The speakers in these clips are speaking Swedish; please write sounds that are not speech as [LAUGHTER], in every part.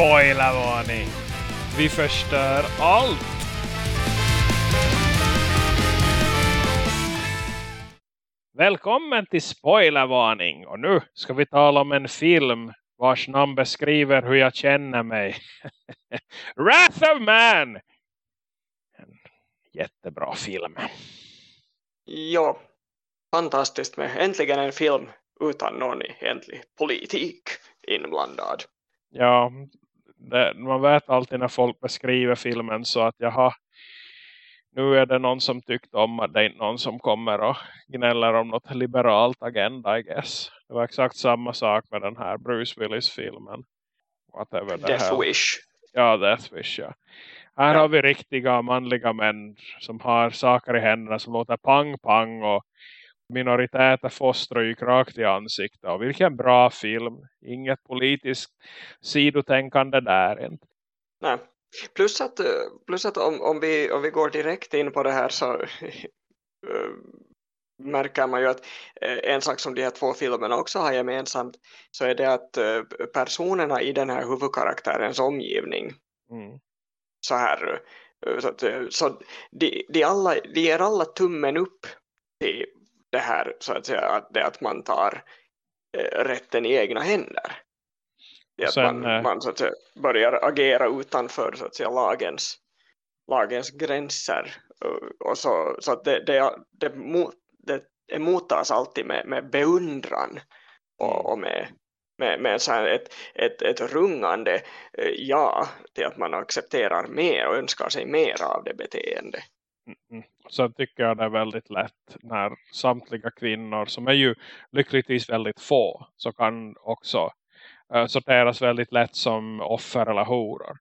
Spoilervarning! Vi förstör allt! Välkommen till Spoilervarning! Och nu ska vi tala om en film vars namn beskriver hur jag känner mig. [LAUGHS] Wrath of Man! En jättebra film. Ja, fantastiskt med äntligen en film utan någon egentlig politik inblandad. Ja, man vet alltid när folk beskriver filmen så att jaha, nu är det någon som tyckte om att det är någon som kommer och gnäller om något liberalt agenda, I guess. Det var exakt samma sak med den här Bruce Willis-filmen. Death här. Wish. Ja, Death Wish, ja. Här ja. har vi riktiga manliga män som har saker i händerna som låter pang-pang och minoriteter får stryk rakt i ansiktet. Och vilken bra film. Inget politiskt sidotänkande där. Inte. Nej. Plus att, plus att om, om, vi, om vi går direkt in på det här så [LAUGHS] märker man ju att en sak som de här två filmerna också har gemensamt så är det att personerna i den här huvudkaraktärens omgivning mm. så här så, att, så de, de, alla, de ger alla tummen upp till det här så att säga att, det att man tar eh, rätten i egna händer. Det att Sen, man, eh, man så att säga, börjar agera utanför så att säga, lagens, lagens gränser och så, så att det, det, det, det, det mottas alltid med, med beundran och, mm. och med, med, med så ett, ett, ett rungande eh, ja till att man accepterar mer och önskar sig mer av det beteende. Mm. Så tycker jag det är väldigt lätt när samtliga kvinnor som är ju lyckligtvis väldigt få så kan också uh, sorteras väldigt lätt som offer eller horor.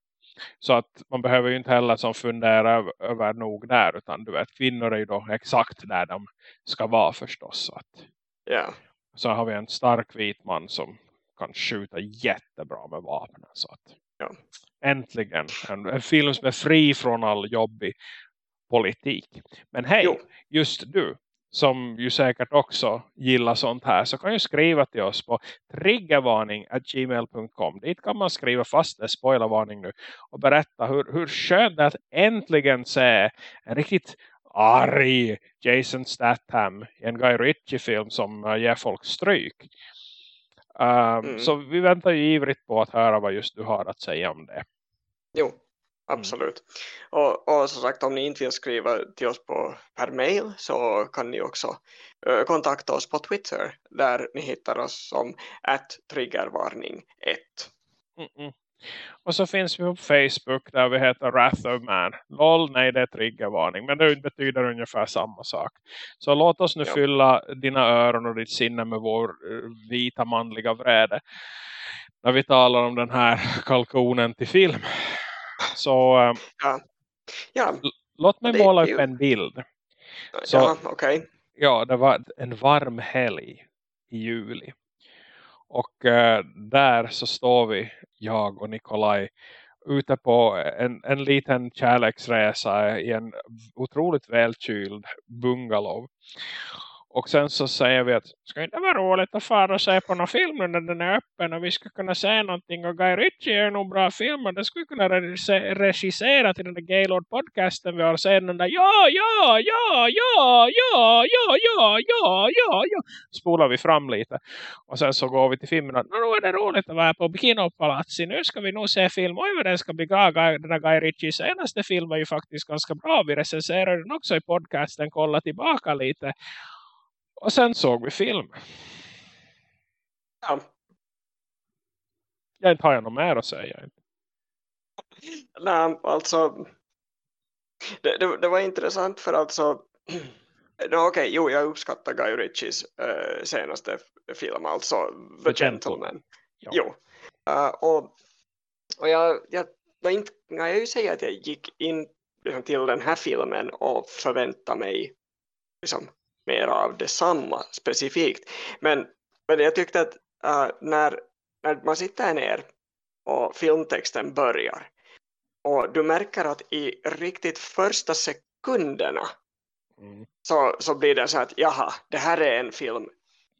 Så att man behöver ju inte heller som fundera över nog där utan du vet kvinnor är ju då exakt där de ska vara förstås. Så, att, yeah. så har vi en stark vit man som kan skjuta jättebra med vapen. Så att, ja. Äntligen en, en film som är fri från all jobbig politik. Men hej, jo. just du som ju säkert också gillar sånt här så kan ju skriva till oss på triggervarning.gmail.com dit kan man skriva fast det spoilervarning nu och berätta hur, hur skönt det är att äntligen se en riktigt arg Jason Statham i en Guy Ritchie-film som uh, ger folk stryk. Um, mm. Så vi väntar ju ivrigt på att höra vad just du har att säga om det. Jo. Absolut. Mm. Och, och som sagt, om ni inte vill skriva till oss på, per mail så kan ni också uh, kontakta oss på Twitter där ni hittar oss som att triggervarning 1. Mm -mm. Och så finns vi på Facebook där vi heter Wrath of Man. Lol, nej det är triggervarning. Men det betyder ungefär samma sak. Så låt oss nu ja. fylla dina öron och ditt sinne med vår uh, vita manliga vräde. När vi talar om den här kalkonen till film. Så ja. Ja. låt mig det, måla upp en bild. Så, ja, okay. ja, det var en varm helg i juli. Och uh, där så står vi, jag och Nikolaj, ute på en, en liten kärleksresa i en otroligt välkyld bungalow. Och sen så säger vi att ska inte vara roligt att fara och se på någon film när den är öppen? Och vi ska kunna se någonting. Och Guy Ritchie är nog bra film och det skulle kunna regissera till den där Gaylord podcasten vi har sett den där ja, ja, ja, ja, ja, ja, ja, ja, ja, ja. Spolar vi fram lite. Och sen så går vi till filmen och nu är det roligt att vara på Bikinopalatsi nu ska vi nog se film. Oj vad den ska bli bra. Den där Guy Ritchie senaste film var ju faktiskt ganska bra. Vi recenserar den också i podcasten. Kolla tillbaka lite och sen såg vi film. Ja. Jag inte har jag något mer att säga. Nej, alltså det, det, det var intressant för alltså [CLEARS THROAT] Okej, okay, jo, jag uppskattar Guy Ritchies uh, senaste film, alltså The, The Gentleman. Gentleman. Ja. Jo. Uh, och och jag, jag var inte, jag ju säga att jag gick in liksom, till den här filmen och förväntade mig liksom, mer av detsamma specifikt. Men, men jag tyckte att uh, när, när man sitter ner och filmtexten börjar och du märker att i riktigt första sekunderna mm. så, så blir det så att jaha, det här är en film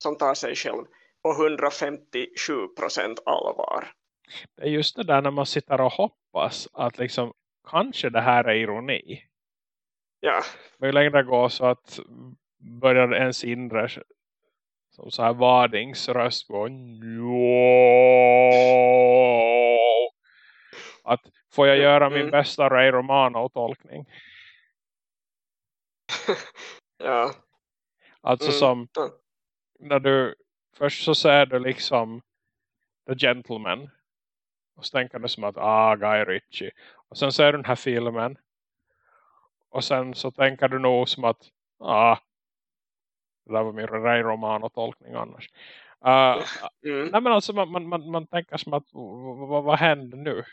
som tar sig själv på 157 procent allvar. det är just det där när man sitter och hoppas att liksom kanske det här är ironi. Ja. Men hur länge det går så att börjar ens inre som så här vardingsröst gå att får jag göra min mm. bästa Ray Romano-tolkning? [LAUGHS] ja. Alltså mm. som när du först så ser du liksom The Gentleman och så tänker du som att ah Guy Ritchie och sen ser du den här filmen och sen så tänker du nog som att ah det där var min Ray Romano-tolkning annars. Uh, mm. Nej men alltså man, man, man tänker som att vad, vad händer nu?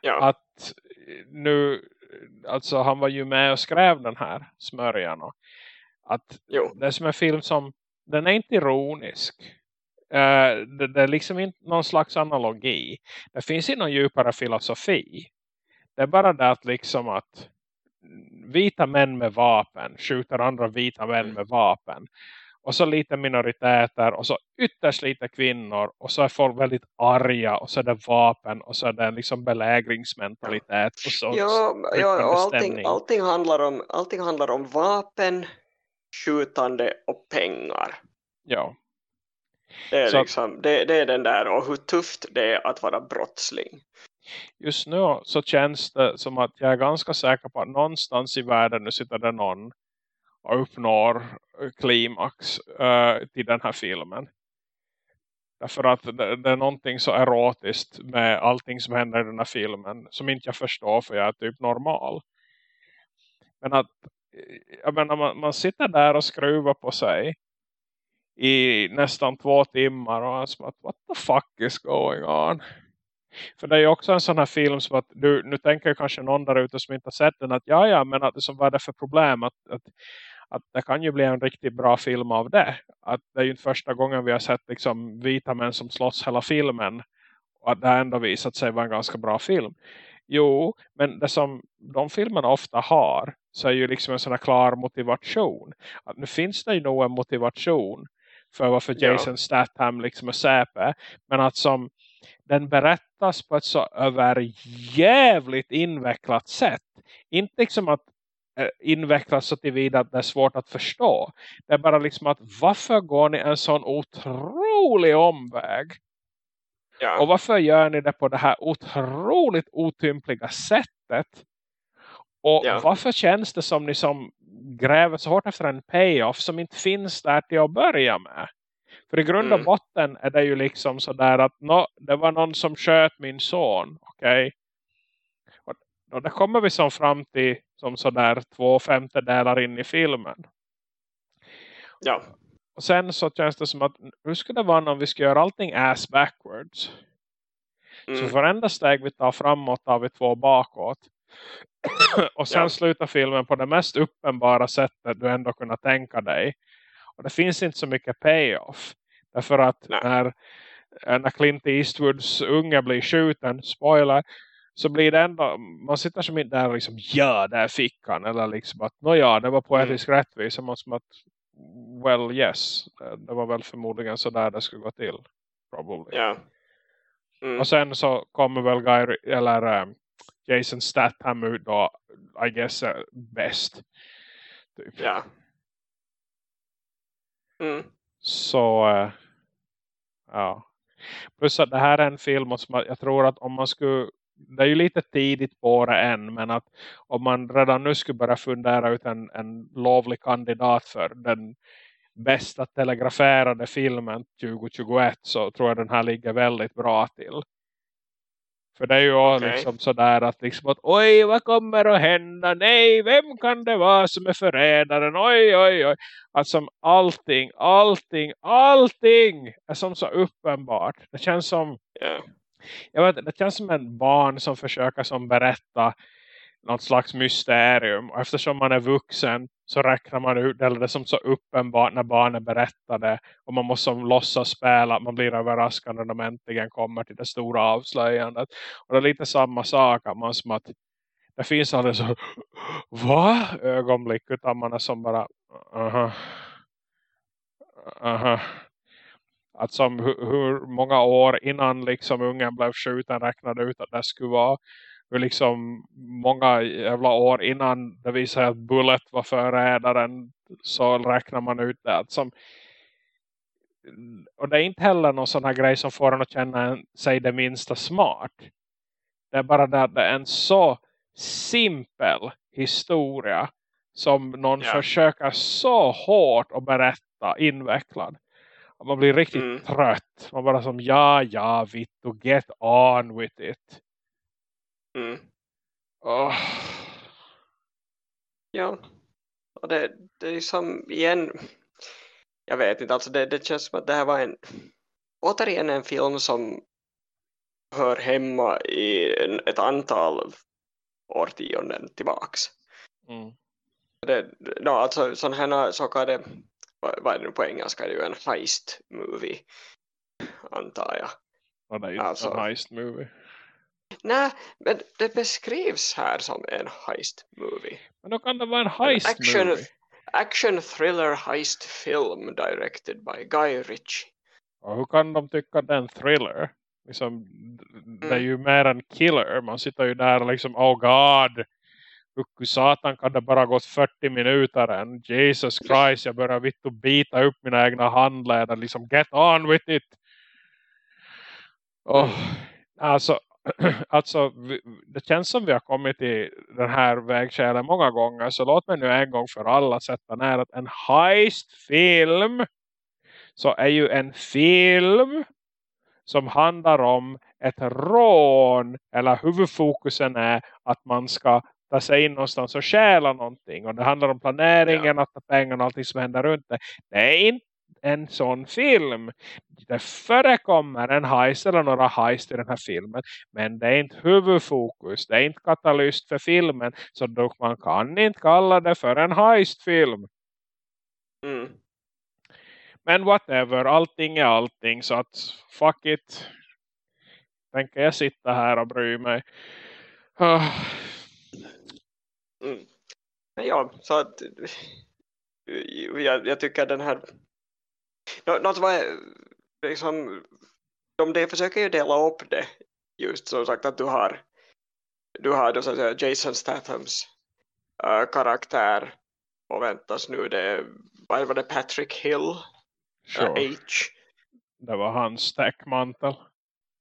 Ja. Att nu alltså han var ju med och skrev den här smörjan och att jo. det är som en film som den är inte ironisk. Uh, det, det, är liksom inte någon slags analogi. Det finns inte någon djupare filosofi. Det är bara det att liksom att vita män med vapen skjuter andra vita män mm. med vapen. Och så lite minoriteter och så ytterst lite kvinnor. Och så är folk väldigt arga och så är det vapen och så är det liksom belägringsmentalitet. Och så ja, ja och allting, allting, handlar om, allting handlar om vapen, skjutande och pengar. Ja. Det är, så, liksom, det, det är den där och hur tufft det är att vara brottsling just nu så känns det som att jag är ganska säker på att någonstans i världen nu sitter det någon och uppnår klimax uh, till den här filmen. Därför att det, det, är någonting så erotiskt med allting som händer i den här filmen som inte jag förstår för jag är typ normal. Men att jag menar, man, man sitter där och skruvar på sig i nästan två timmar och är som att what the fuck is going on? För det är ju också en sån här film som att du, nu tänker kanske någon där ute som inte har sett den att ja ja men att, liksom, vad är det för problem att, att, att det kan ju bli en riktigt bra film av det. Att det är ju inte första gången vi har sett liksom vita män som slåss hela filmen och att det ändå visat sig vara en ganska bra film. Jo, men det som de filmerna ofta har så är ju liksom en sån här klar motivation. Att nu finns det ju nog en motivation för varför Jason ja. Statham liksom är säpe. Men att som den berättas på ett så överjävligt invecklat sätt. Inte liksom att äh, invecklas så tillvida att det är svårt att förstå. Det är bara liksom att varför går ni en sån otrolig omväg? Ja. Och varför gör ni det på det här otroligt otympliga sättet? Och ja. varför känns det som ni som gräver så hårt efter en payoff som inte finns där till att börja med? För i grund och mm. botten är det ju liksom sådär att no, det var någon som sköt min son. Okej. Okay? Och, och det kommer vi som fram till som sådär två femtedelar in i filmen. Ja. Och sen så känns det som att hur skulle det vara om vi ska göra allting ass backwards? Mm. Så för enda steg vi tar framåt tar vi två bakåt. [COUGHS] och sen ja. slutar filmen på det mest uppenbara sättet du ändå kunnat tänka dig. Och det finns inte så mycket payoff. Därför att när, när Clint Eastwoods unge blir skjuten, spoiler, så blir det ändå, man sitter som inte där liksom, ja, där fick han. Eller liksom att, ja, det var poetisk mm. rättvisa. Man som att, well, yes. Det var väl förmodligen så där det skulle gå till. Probably. Ja. Mm. Och sen så kommer väl Guy, eller um, Jason Statham ut då, I guess, uh, bäst. Typ. Ja. Mm. Så eh, ja. Plus att det här är en film som jag tror att om man skulle det är ju lite tidigt på det än men att om man redan nu skulle börja fundera ut en, en lovlig kandidat för den bästa telegraferade filmen 2021 så tror jag den här ligger väldigt bra till. För det är ju okay. liksom sådär att liksom att oj vad kommer att hända? Nej, vem kan det vara som är förrädaren? Oj, oj, oj. Att som allting, allting, allting är som så uppenbart. Det känns som yeah. jag vet, det känns som en barn som försöker som berätta något slags mysterium. Och eftersom man är vuxen så räknar man ut eller det som så uppenbart när barnen berättade och man måste som låtsas spela man blir överraskad när de äntligen kommer till det stora avslöjandet och det är lite samma sak att man som att det finns aldrig så [GASPS] va? ögonblick utan man är som bara aha aha Att som hur, hur många år innan liksom ungen blev skjuten räknade ut att det skulle vara. Hur liksom många jävla år innan det visade att Bullet var förrädaren så räknar man ut det. Som, och det är inte heller någon sån här grej som får en att känna sig det minsta smart. Det är bara det att det är en så simpel historia som någon yeah. försöker så hårt att berätta invecklad. Man blir riktigt mm. trött. Man bara som, ja, ja, Vittu, get on with it. Mm. Oh. Ja, och det, det är som igen, jag vet inte, alltså det, det känns som att det här var en, återigen en film som hör hemma i en, ett antal årtionden tillbaks. Mm. Det, no, alltså sådana här så kallade, vad är det nu på engelska, det är ju en heist movie antar jag. Ja, det är ju alltså, en heist movie. Nej, men det beskrivs här som en heist movie. Men då kan det vara en heist action, thriller heist film directed by Guy Ritchie. Och hur kan de tycka att det är en thriller? Liksom, det är mm. ju mer en killer. Man sitter ju där och liksom, oh god. Hur satan kan det bara gått 40 minuter än? Jesus Christ, jag börjar vitt och bita upp mina egna handleder. Liksom, get on with it. Oh, alltså, [CLEARS THROAT] alltså, det känns som vi har kommit i den här vägskälen många gånger. Så låt mig nu en gång för alla sätta ner att en heistfilm så är ju en film som handlar om ett rån eller huvudfokusen är att man ska ta sig in någonstans och stjäla någonting och det handlar om planeringen, ja. att ta pengarna och allting som händer runt det. Det är inte en sån film. Det förekommer en heist eller några heist i den här filmen. Men det är inte huvudfokus. Det är inte katalyst för filmen. Så då man kan inte kalla det för en heistfilm. Mm. Men whatever, allting är allting. Så att fuck it. Tänker jag sitta här och bry mig. Uh. Mm. Ja, så att jag, jag tycker den här något var liksom de, de försöker ju dela upp det. Just som sagt att du har du har då så att säga Jason Stathams uh, karaktär. Och väntas nu det vad var det Patrick Hill? Sure. uh, H. Det var hans täckmantel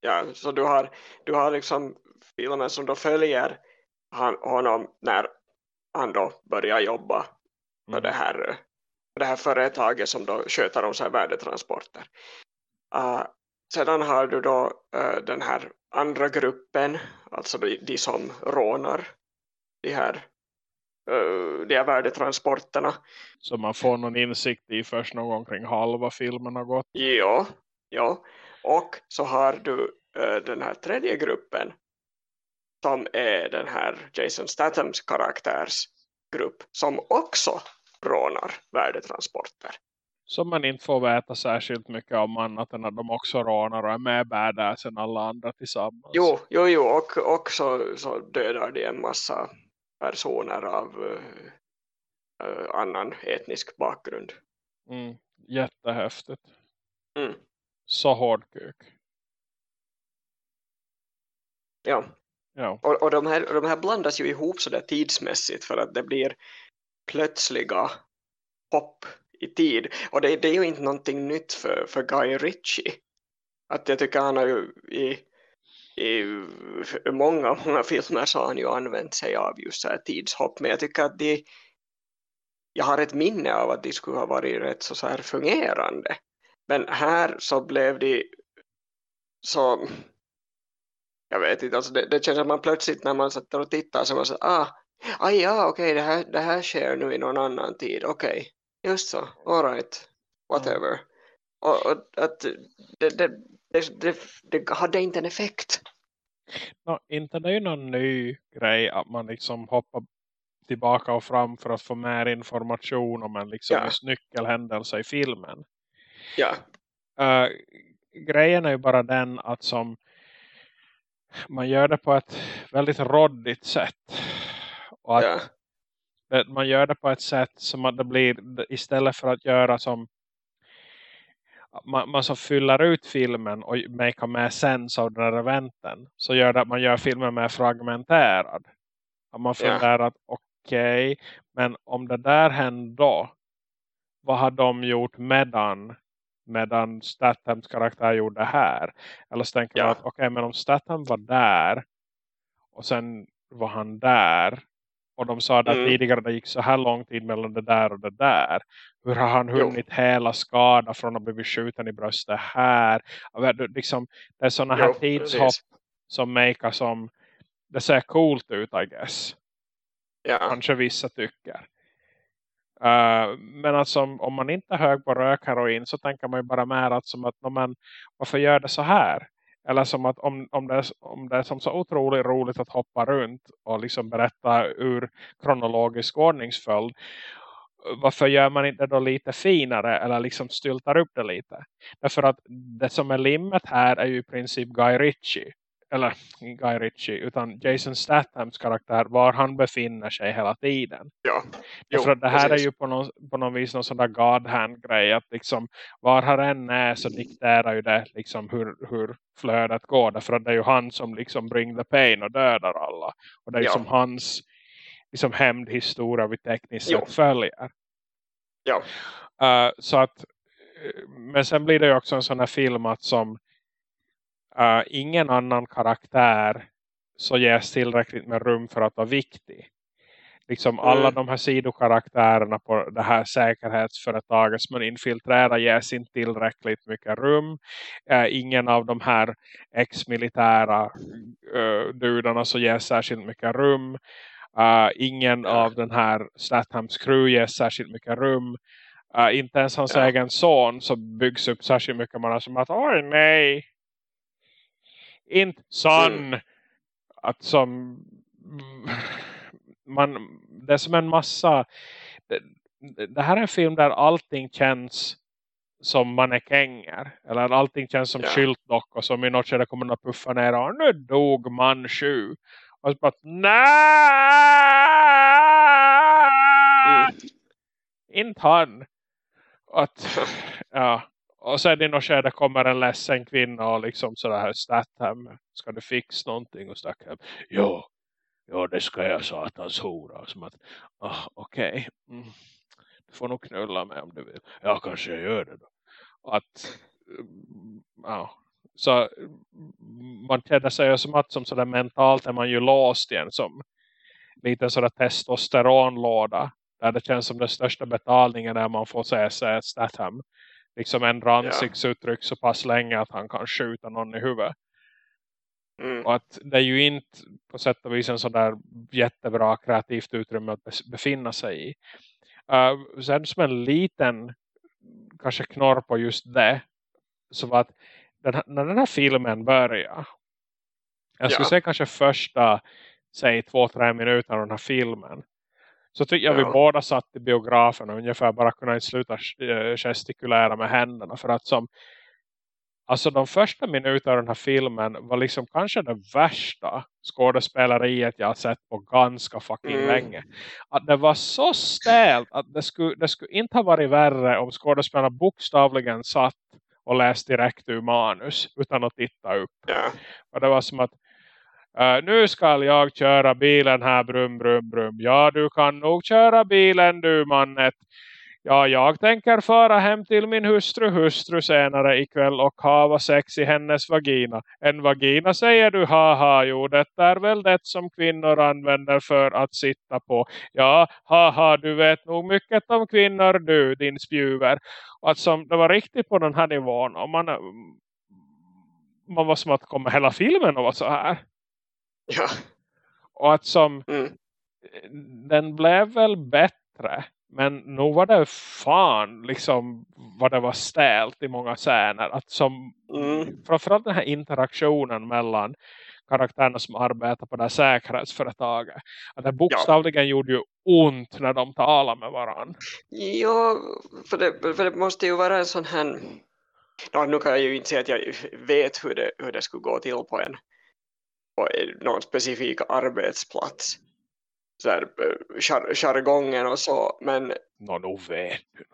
ja så du har du har liksom filmen som då följer han, honom när han då börjar jobba för mm. det här det här företaget som då sköter om så här värdetransporter. Uh, sedan har du då uh, den här andra gruppen, alltså de, de som rånar de här, uh, de här värdetransporterna. Så man får någon insikt i först någon gång kring halva filmen har gått? Ja, ja. och så har du den här tredje gruppen som är den här Jason Stathams karaktärs grupp som också rånar värdetransporter. Som man inte får veta särskilt mycket om annat än att de också rånar och är mer badass än alla andra tillsammans. Jo, jo, jo och, och så, så dödar de en massa personer av uh, annan etnisk bakgrund. Mm, jättehäftigt. Mm. Så hård kuk. Ja. ja. Och, och de, här, de här blandas ju ihop så där tidsmässigt för att det blir plötsliga hopp i tid. Och det, det är ju inte någonting nytt för, för Guy Ritchie. Att jag tycker han har ju i, i många, många filmer så har han ju använt sig av just så här tidshopp. Men jag tycker att de, jag har ett minne av att de skulle ha varit rätt så, så här fungerande. Men här så blev de så jag vet inte, alltså det, det känns som man plötsligt när man sätter och tittar så man säger, ah, ah ja, okej, okay, det, här, det här sker nu i någon annan tid, okej, okay. just så, alright, whatever. Mm. Och, och, att det, det, det, det, hade inte en effekt. No, inte det är ju någon ny grej att man liksom hoppar tillbaka och fram för att få mer information om en liksom ja. nyckelhändelse i filmen. Ja. Uh, grejen är ju bara den att som man gör det på ett väldigt råddigt sätt. Och att ja. man gör det på ett sätt som att det blir istället för att göra som man, man så fyller ut filmen och makar med sens av den här eventen så gör det att man gör filmen mer fragmenterad. Att man funderar yeah. att okej, okay, men om det där hände då, vad har de gjort medan medan Stathams karaktär gjorde det här? Eller så tänker yeah. man att okej, okay, men om Statham var där och sen var han där och de sa att mm. tidigare det gick så här lång tid mellan det där och det där. Hur har han hunnit jo. hela skada från att bli skjuten i bröstet här? Liksom, det är sådana här jo, tidshopp precis. som makar som det ser coolt ut I guess. Ja. Kanske vissa tycker. Uh, men alltså om man inte är hög på rökheroin så tänker man ju bara mer att som att man, varför gör det så här? Eller som att om, om, det är, om det är som så otroligt roligt att hoppa runt och liksom berätta ur kronologisk ordningsföljd. Varför gör man inte då lite finare eller liksom styltar upp det lite? Därför att det som är limmet här är ju i princip Guy Ritchie eller Guy Ritchie utan Jason Stathams karaktär var han befinner sig hela tiden. Ja. Jo, För det här precis. är ju på någon, på någon vis någon sån där God hand grej att liksom var han än är så dikterar ju det liksom hur, hur flödet går därför att det är ju han som liksom bring the pain och dödar alla. Och det är ju ja. som hans liksom hämndhistoria vi tekniskt sett följer. Ja. Uh, så att eh, men sen blir det ju också en sån här film att som uh, ingen annan karaktär så ges tillräckligt med rum för att vara viktig. Liksom mm. alla de här sidokaraktärerna på det här säkerhetsföretaget som man infiltrerar ges inte tillräckligt mycket rum. Uh, ingen av de här ex-militära uh, dudarna så ges särskilt mycket rum. Uh, ingen av den här Stathams crew ges särskilt mycket rum. Uh, inte ens hans ja. egen son så byggs upp särskilt mycket. Man är som att, oj nej, inte sann mm. att som man, det är som en massa det, det, här är en film där allting känns som mannekänger eller allting känns som ja. skyltdockor som i något skede kommer att puffa ner och nu dog man sju och så bara nej mm. inte han att ja och sen i något skede kommer en ledsen kvinna och liksom sådär här Statham, ska du fixa någonting? Och Statham, jo, ja det ska jag satans hora. Som att, oh, okej, okay. mm. du får nog knulla mig om du vill. Ja, kanske jag gör det då. Att, mm, ja, så mm, man känner sig som att som sådär mentalt är man ju låst igen som lite sådär testosteronlåda. Där det känns som den största betalningen är man får säga Statham liksom ändra ansiktsuttryck så pass länge att han kan skjuta någon i huvudet. Mm. Och att det är ju inte på sätt och vis en sån där jättebra kreativt utrymme att befinna sig i. Uh, sen som en liten kanske knorr på just det så var att den, när den här filmen börjar jag skulle ja. säga kanske första säg två, tre minuter av den här filmen så tycker jag ja. vi båda satt i biografen och ungefär bara kunde sluta gestikulera med händerna. För att som, alltså de första minuterna av den här filmen var liksom kanske det värsta skådespeleriet jag har sett på ganska fucking mm. länge. Att det var så stelt att det skulle, det skulle inte ha varit värre om skådespelarna bokstavligen satt och läste direkt ur manus utan att titta upp. Ja. Och det var som att Uh, nu ska jag köra bilen här brum brum brum. Ja du kan nog köra bilen du mannet. Ja jag tänker föra hem till min hustru hustru senare ikväll och hava sex i hennes vagina. En vagina säger du haha jo det är väl det som kvinnor använder för att sitta på. Ja haha du vet nog mycket om kvinnor du din spjuver. Och att som, det var riktigt på den här nivån och man, man var som att komma hela filmen och var så här. Ja. Och att som mm. den blev väl bättre. Men nog var det fan liksom vad det var ställt i många scener. Att som mm. framförallt den här interaktionen mellan karaktärerna som arbetar på det här säkerhetsföretaget. Att det bokstavligen ja. gjorde ju ont när de talade med varandra. Ja, för det, för det måste ju vara en sån här... No, nu kan jag ju inte säga att jag vet hur det, hur det skulle gå till på en på någon specifik arbetsplats. Så här, jar, jargongen och så men vet du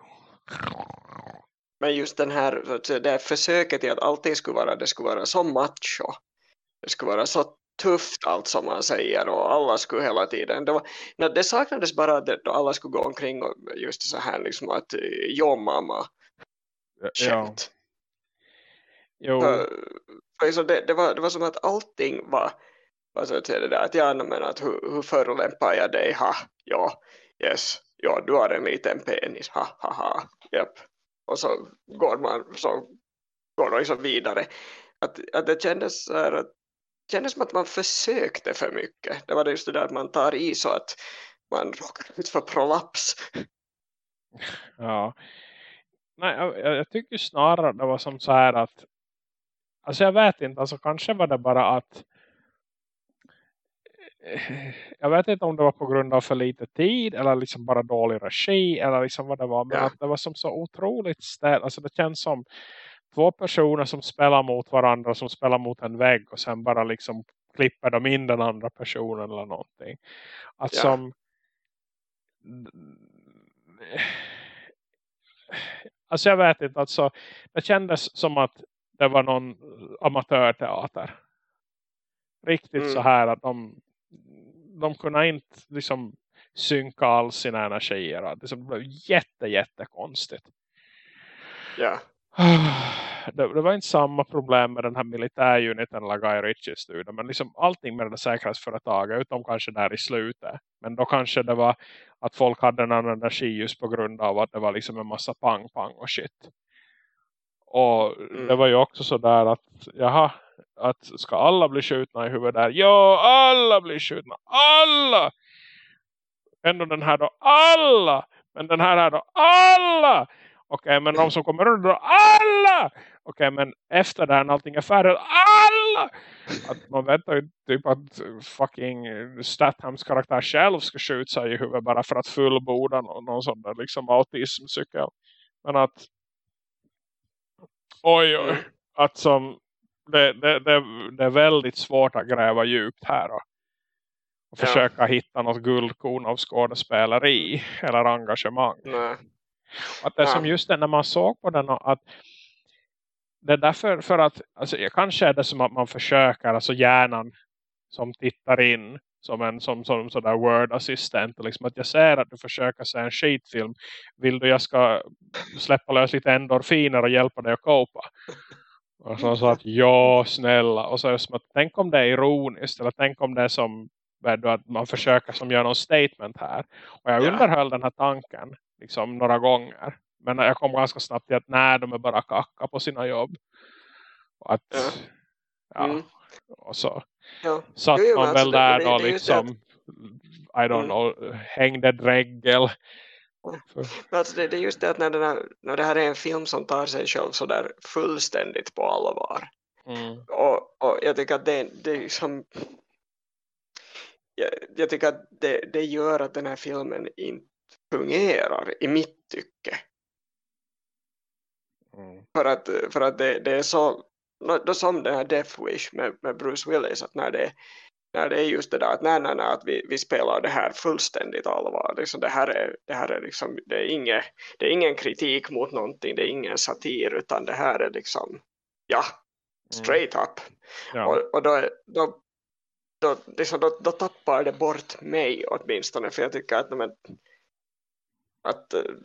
men just den här, det här försöket i att allting skulle vara, det skulle vara så macho. Det skulle vara så tufft allt som man säger och alla skulle hela tiden det, var, det saknades bara att alla skulle gå omkring och just så här liksom att jo mamma. Skämt jo. Liksom det, det, var, det var som att allting var var så att säga det där att ja men att hur, hur förolämpar jag dig ha ja yes ja du har en liten penis ha ha ha yep. och så går man så går man liksom vidare att, att det kändes så här att kändes som att man försökte för mycket. Det var just det där att man tar i så att man råkar ut för prolaps. Ja. Nej, jag, jag tycker snarare det var som så här att alltså jag vet inte, alltså kanske var det bara att jag vet inte om det var på grund av för lite tid eller liksom bara dålig regi eller liksom vad det var men ja. att det var som så otroligt ställt, alltså det känns som två personer som spelar mot varandra som spelar mot en vägg och sen bara liksom klipper de in den andra personen eller någonting. Att ja. som alltså jag vet inte, alltså det kändes som att det var någon amatörteater. Riktigt mm. så här att de de kunde inte liksom synka all sina energier. Det blev jätte, jätte konstigt. Ja. [SIGHS] Det, det, var inte samma problem med den här militäruniten eller Guy Ritchie studien. Men liksom allting med det säkerhetsföretaget utom kanske där i slutet. Men då kanske det var att folk hade en annan energi just på grund av att det var liksom en massa pang pang och shit. Och mm. det var ju också så där att jaha, att ska alla bli skjutna i huvudet där? Ja, alla blir skjutna. Alla! Ändå den här då, alla! Men den här är då, alla! Okej, okay, men de som kommer runt då, alla! Okej, okay, men efter det när allting är färdigt, alla! Att man väntar ju typ att fucking Stathams karaktär själv ska skjuta sig i huvudet bara för att fullborda någon, någon sån där liksom autismcykel. Men att oj oj, att som det, det, det, det, är väldigt svårt att gräva djupt här och, och ja. försöka hitta något guldkorn av skådespeleri eller engagemang. Nej. Att det är ja. som just det när man såg på den att det är därför för att alltså, kanske är det som att man försöker, alltså hjärnan som tittar in som en som, som sådär word-assistent liksom att jag ser att du försöker se en skitfilm. Vill du jag ska släppa lös lite endorfiner och hjälpa dig att kopa och så sa att ja snälla. Och så är det som att tänk om det är ironiskt. Eller tänk om det är som att man försöker som gör någon statement här. Och jag underhöll den här tanken liksom några gånger. Men jag kom ganska snabbt till att nej de är bara kacka på sina jobb. Och att ja, ja. Mm. och så ja. satt jo, man väl alltså, där det, då det, liksom I don't mm. know hängde dräggel Alltså det, det, är just det att när, den här, när det här är en film som tar sig själv så där fullständigt på allvar. Mm. Och, och jag tycker att det, det liksom jag, jag tycker att det, det gör att den här filmen inte fungerar i mitt tycke. Mm. För att, för att det, det är så då som den här Death Wish med, med Bruce Willis att när det, när det är just det där att, nej, nej, nej, att vi, vi spelar det här fullständigt allvar. Liksom det, här är, det här är liksom, det är, inget, det är ingen kritik mot någonting, det är ingen satir utan det här är liksom, ja, mm. straight up. Ja. Och, och då, då, då, liksom, då, då tappar det bort mig åtminstone för jag tycker att, men, att uh,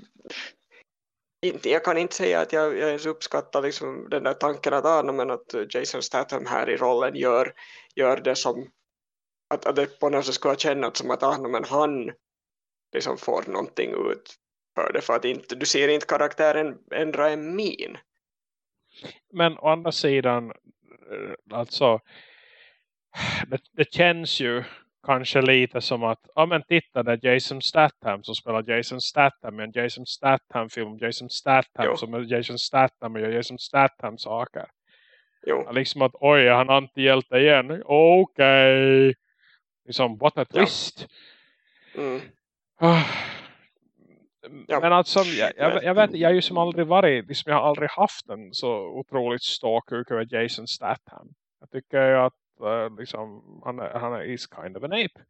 inte, jag kan inte säga att jag, jag ens uppskattar liksom den där tanken att, ah, men att Jason Statham här i rollen gör, gör det som att, att det på något sätt skulle ha kännat som att ah, men han liksom får någonting ut för det för att inte, du ser inte karaktären ändra en min. Men å andra sidan eh, alltså det, det känns ju kanske lite som att ja men titta det är Jason Statham som spelar Jason Statham i en Jason Statham film Jason Statham jo. som är Jason Statham och gör Jason Statham saker. Jo. Liksom att oj han antihjälte igen. Okej. Okay. Liksom, what a twist. Ja. Mm. Ja. Men alltså, jag, jag, jag, vet, jag har ju som aldrig varit, liksom, jag har aldrig haft en så otroligt stalker över Jason Statham. Jag tycker ju att uh, liksom, han, är, han är is kind of an ape.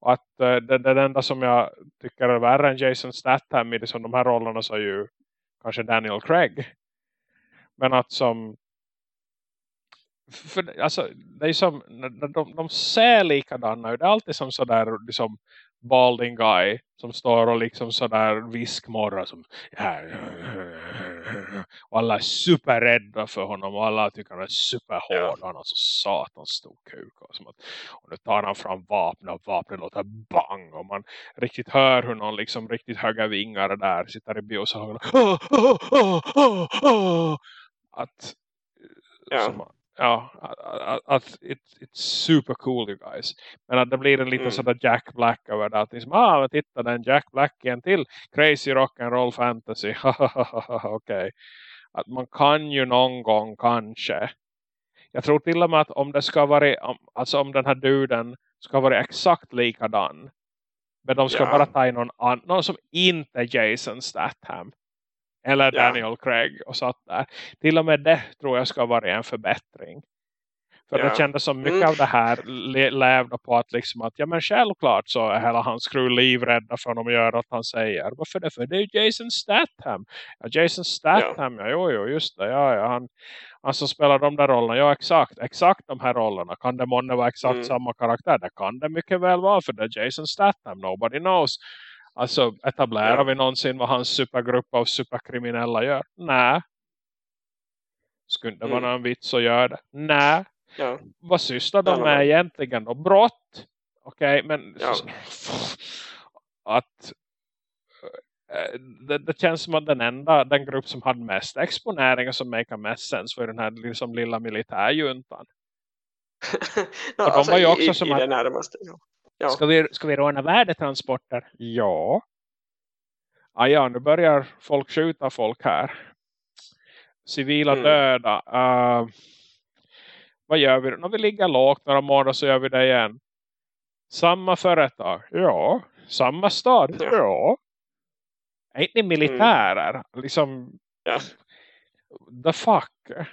Och att uh, det, det enda som jag tycker är värre än Jason Statham i liksom, de här rollerna så är ju kanske Daniel Craig. Men att som för, alltså, det är som de, de ser likadana ut. Det är alltid som sådär liksom balding guy som står och liksom sådär viskmorrar som och alla är superrädda för honom och alla tycker han är superhård han har så satans stor kuk och, som att, och nu tar han fram vapen och vapnen låter bang och man riktigt hör hur någon liksom riktigt höga vingar där sitter i biosalongen. Att ja. som, ja, att it, it's super cool you guys. Men att det blir en liten mm. sådär Jack Black över det. Att liksom, ah men titta den Jack Black igen till Crazy Rock and Roll Fantasy. [LAUGHS] Okej. Okay. Att man kan ju någon gång kanske. Jag tror till och med att om det ska vara, alltså om den här duden ska vara exakt likadan. Men de ska ja. bara ta in någon, annan, någon som inte är Jason Statham. Eller Daniel ja. Craig och satt där. Till och med det tror jag ska vara en förbättring. För ja. det kändes som mycket mm. av det här levde på att liksom att ja men självklart så är hela hans crew livrädda för honom att göra att han säger. Varför det? För det är Jason Statham. Ja, Jason Statham, ja, ja jo, jo just det. Ja, ja, han, han som spelar de där rollerna. Ja exakt, exakt de här rollerna. Kan det månne vara exakt mm. samma karaktär? Det kan det mycket väl vara för det är Jason Statham. Nobody knows. Alltså etablerar ja. vi någonsin vad hans supergrupp av superkriminella gör? Nej. Skulle det vara mm. någon vits att göra det? Nej. Ja. Vad sysslar de med egentligen då? Brott? Okej, okay, men ja. att eh, det, det, känns som att den enda den grupp som hade mest exponering och som make mest sens var den här liksom lilla militärjuntan. [LAUGHS] no, och de alltså var ju också i, som i att, närmaste, ja. Ja. Ska, vi, ska vi råna värdetransporter? Ja. Ah, ja, nu börjar folk skjuta folk här. Civila mm. döda. Uh, vad gör vi? När vi ligger lågt några månader så gör vi det igen. Samma företag? Ja. Samma stad? Ja. ja. Är inte ni mm. militärer? Mm. Liksom, ja. the fuck?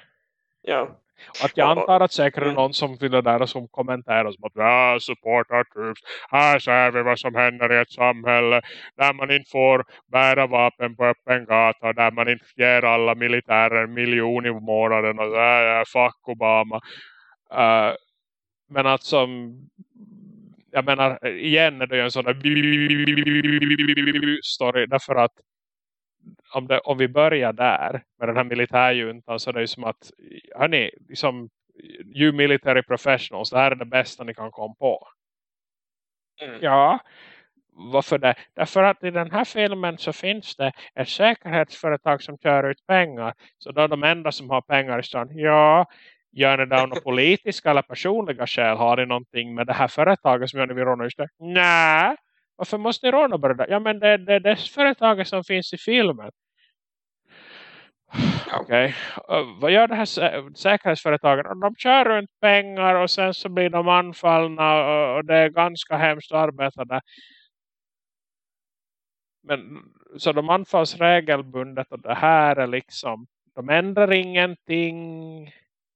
Ja. Att jag antar att säkert är någon som vill där som kommenterar som att ja, support our troops. Här ser vi vad som händer i ett samhälle där man inte får bära vapen på öppen gata. Där man inte ger alla militärer en miljon i månaden. Och ja, fuck Obama. Uh, men att som jag menar igen är det ju en sån där story därför att om, det, om vi börjar där med den här militärjuntan så är det ju som att hörni, liksom, you military professionals, det här är det bästa ni kan komma på. Mm. Ja, varför det? Därför att i den här filmen så finns det ett säkerhetsföretag som kör ut pengar. Så då är de enda som har pengar i stan. Ja, gör ni det av [LAUGHS] politiska eller personliga skäl? Har ni någonting med det här företaget som gör ni vill råna just det? Nej, varför måste ni råna bara det? Ja men det, det, det är företaget som finns i filmen. Okej, okay. vad gör det här sä säkerhetsföretagen? De kör runt pengar och sen så blir de anfallna och det är ganska hemskt att arbeta där. Men så de anfalls regelbundet och det här är liksom, de ändrar ingenting.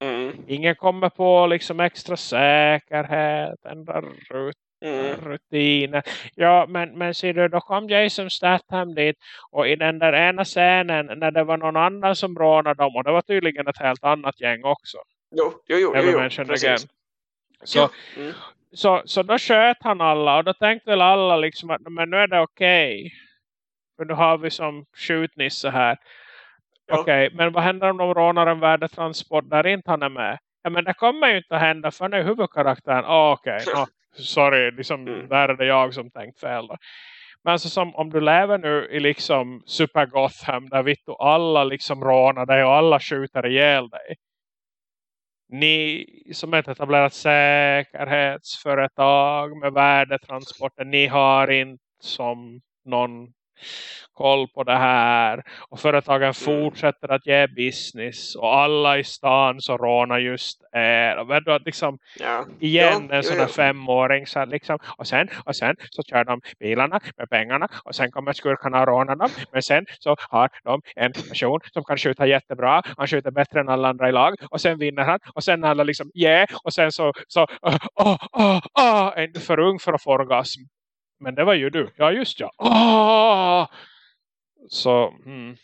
Mm. Ingen kommer på liksom extra säkerhet, ändrar rut Mm. rutiner. Ja, men, men ser du, då kom Jason Statham dit och i den där ena scenen när det var någon annan som rånade dem och det var tydligen ett helt annat gäng också. Jo, jo, jo. jo, jo precis. Så, ja. mm. så, så då sköt han alla och då tänkte väl alla liksom att men nu är det okej. Okay. För nu har vi som skjutnisse här. Ja. Okej, okay, men vad händer om de rånar en värdetransport där inte han är med? Ja, men det kommer ju inte att hända för nu är huvudkaraktären. Oh, okej, [LAUGHS] okay. Sorry, liksom, mm. där är det jag som tänkt fel då. Men alltså som om du lever nu i liksom Super Gotham där vitt och alla liksom rånar dig och alla skjuter ihjäl dig. Ni som ett etablerat säkerhetsföretag med värdetransporter, ni har inte som någon koll på det här. Och företagen mm. fortsätter att ge business. Och alla i stan så rånar just er. Och vet du, att liksom, ja. igen ja, en sån här femåring. Så liksom, och, sen, och sen så kör de bilarna med pengarna. Och sen kommer skurkarna och rånar dem. Men sen så har de en person som kan skjuta jättebra. Han skjuter bättre än alla andra i lag. Och sen vinner han. Och sen alla liksom, yeah. Och sen så, så åh, oh, oh, oh, är du för ung för att få orgasm? Men det var ju du. Ja just ja. Oh! Så mm.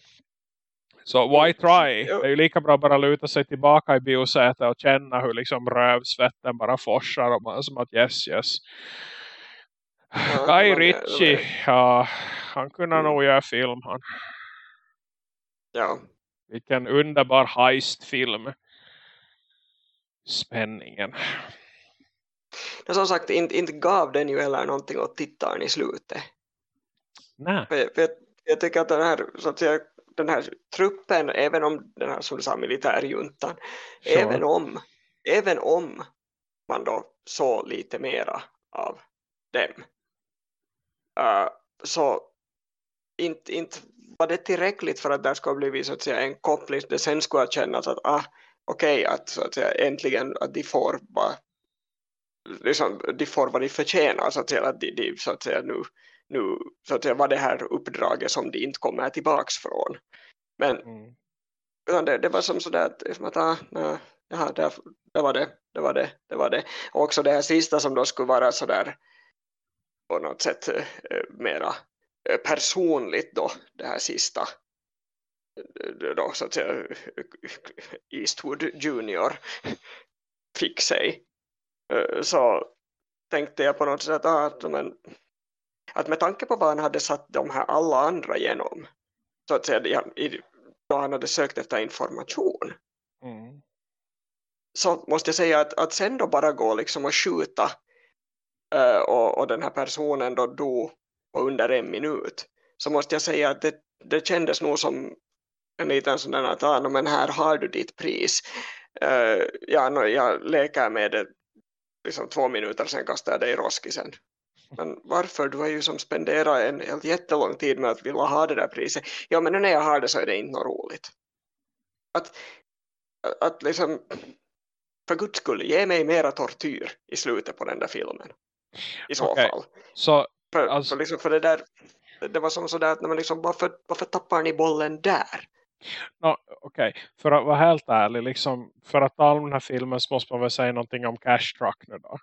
Så why try? Det är ju lika bra bara luta sig tillbaka i biosätet och känna hur liksom rövsvetten bara forsar och man som att yes, yes. Ja, Guy Ritchie, ja, han kunde mm. nog göra film. Han. Ja. Vilken underbar heist-film. Spänningen. Men som sagt, inte, inte gav den ju heller någonting åt tittaren i slutet. Nej. För, för jag, jag, tycker att den här, så att säga, den här truppen, även om den här som du sa militärjuntan, sure. även om även om man då såg lite mera av dem uh, så inte, inte var det tillräckligt för att det skulle bli så att säga, en koppling det sen skulle kännas att ah, okej okay, att, så att säga, äntligen att de får vad liksom, de får vad de förtjänar så att säga, att de, de så att säga nu, nu så att säga, var det här uppdraget som de inte kommer tillbaks från. Men mm. det, det var som sådär att, liksom att ah, nej, jaha, det, det var det, det var det, det var det. Och också det här sista som då skulle vara sådär på något sätt eh, mera eh, personligt då, det här sista eh, då så att säga Eastwood Junior fick sig. Så tänkte jag på något sätt att, men, att med tanke på vad han hade satt de här alla andra genom så att säga då han hade sökt efter information mm. så måste jag säga att, att sen då bara gå liksom och skjuta uh, och, och den här personen då dog under en minut så måste jag säga att det, det kändes nog som en liten sån där att ah, no, men här har du ditt pris uh, ja, no, jag leker med det liksom två minuter sen kastar jag dig i roskisen men varför? Du har ju som spenderat en helt jättelång tid med att vilja ha det där priset. Ja, men nu när jag har det så är det inte något roligt. Att, att liksom, för guds skull, ge mig mera tortyr i slutet på den där filmen. I så okay. fall. Så, för, alltså... för, liksom, för det där, det var som sådär att man liksom, varför, varför tappar ni bollen där? No, Okej, okay. för att vara helt ärlig, liksom, för att tala om den här filmen så måste man väl säga någonting om Cash Truck nu då.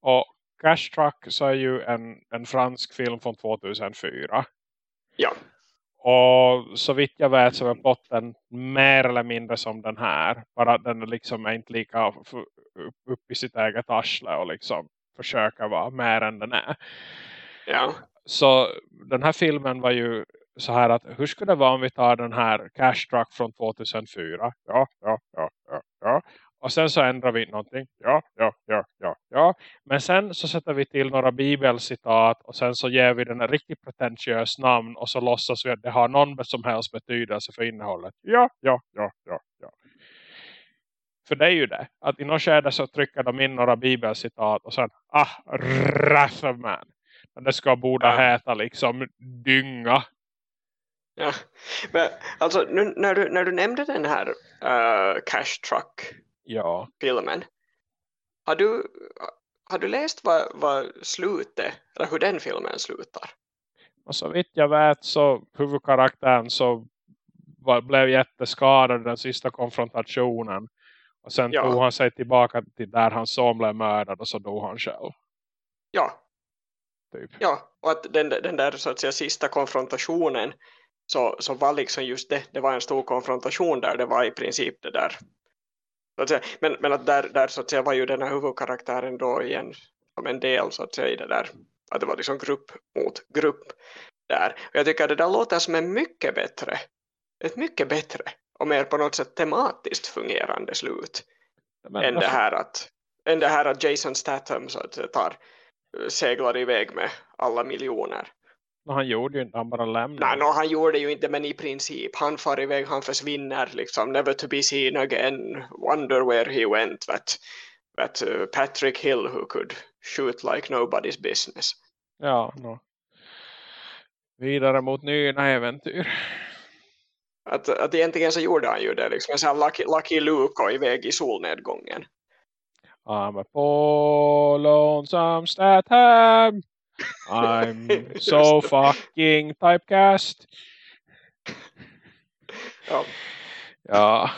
Och Cash Truck så är ju en, en fransk film från 2004. Ja. Och så vitt jag vet så är plotten mer eller mindre som den här. Bara att den liksom är inte lika upp i sitt eget arsle och liksom försöka vara mer än den är. Ja. Så den här filmen var ju så här att hur skulle det vara om vi tar den här Cash Truck från 2004? Ja, ja, ja, ja, ja. Och sen så ändrar vi någonting. Ja, ja, ja, ja, ja. Men sen så sätter vi till några bibelcitat. Och sen så ger vi den en riktigt pretentiös namn. Och så låtsas vi att det har någon som helst betydelse för innehållet. Ja, ja, ja, ja, ja. För det är ju det. Att i något skede så trycker de in några bibelcitat. Och sen, ah, Wrath of Man. Men det ska borde ja. heta liksom dynga. Ja, men alltså nu, när, du, när du nämnde den här uh, Cash Truck ja. filmen. Har du, har du läst vad, vad slutet, eller hur den filmen slutar? Och så vitt jag vet så huvudkaraktären så var, blev jätteskadad den sista konfrontationen. Och sen ja. tog han sig tillbaka till där hans son blev mördad och så dog han själv. Ja. Typ. Ja, och att den, den där så att säga sista konfrontationen så, så var liksom just det, det var en stor konfrontation där det var i princip det där så att säga. Men, men att där, där så att säga var ju den här huvudkaraktären då igen som en del så att säga i det där att det var liksom grupp mot grupp där. Och jag tycker att det där låter som en mycket bättre ett mycket bättre och mer på något sätt tematiskt fungerande slut men, än, det här att, än det här att Jason Statham så att tar, seglar iväg med alla miljoner No, han gjorde ju inte, han bara lämnade. Nej, no, han gjorde ju inte, men i princip. Han far iväg, han försvinner liksom. Never to be seen again. Wonder where he went. That, that uh, Patrick Hill who could shoot like nobody's business. Ja, no. Vidare mot nya äventyr. Att, att egentligen så gjorde han ju det. Liksom. En Lucky, Lucky Luke och iväg i solnedgången. I'm a Paul Lonesome Statham. I'm [LAUGHS] so fucking typecast. Ja. Ja.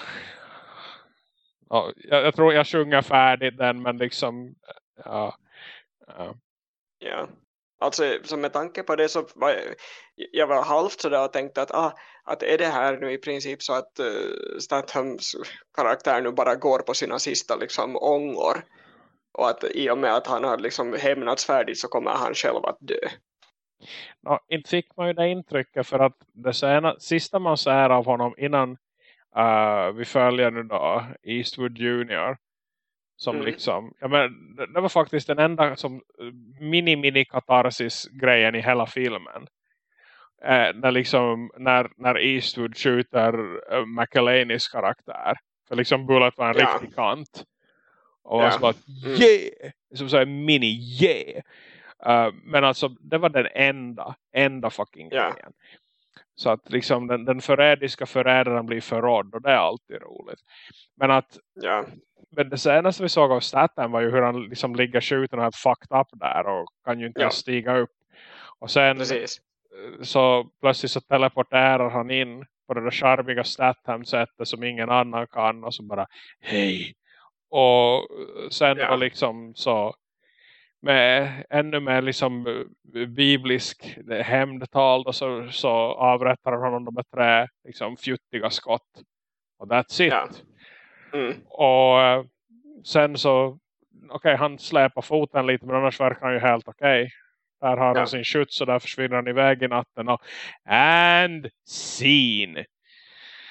ja jag, tror jag sjunger färdigt den men liksom ja. Ja. ja. Alltså så med tanke på det så var jag, jag var halvt sådär och tänkte att, ah, att är det här nu i princip så att uh, Stathams karaktär nu bara går på sina sista liksom ångor och att i och med att han har liksom hämnats färdigt så kommer han själv att dö. No, inte fick man ju det intrycket för att det sena, sista man ser av honom innan uh, vi följer nu då Eastwood Junior som mm. liksom, ja men det, det, var faktiskt den enda som mini-mini katarsis grejen i hela filmen. Eh, när liksom, när, när Eastwood skjuter uh, McElhaney's karaktär. För liksom Bullet var en ja. riktig kant. Och man så bara, yeah! Som så mini, yeah! Uh, men alltså, det var den enda, enda fucking ja. grejen. Så att liksom den, den förrädiska förrädaren blir förrådd och det är alltid roligt. Men att ja men det senaste vi såg av Staten var ju hur han liksom ligger skjuten och helt fucked up där och kan ju inte ja. stiga upp. Och sen Precis. Eh, så plötsligt så teleporterar han in på det där charmiga Statham-sättet som ingen annan kan och så bara hej. Och sen ja. var liksom så med ännu mer liksom eh, biblisk hämndtal och så, så avrättar han honom med tre liksom fjuttiga skott. Och that's it. Ja. Mm. Och uh, sen så, okej okay, han släpar foten lite men annars verkar han ju helt okej. Okay. Där har ja. han sin skjuts och där försvinner han iväg i natten. Och, and scene.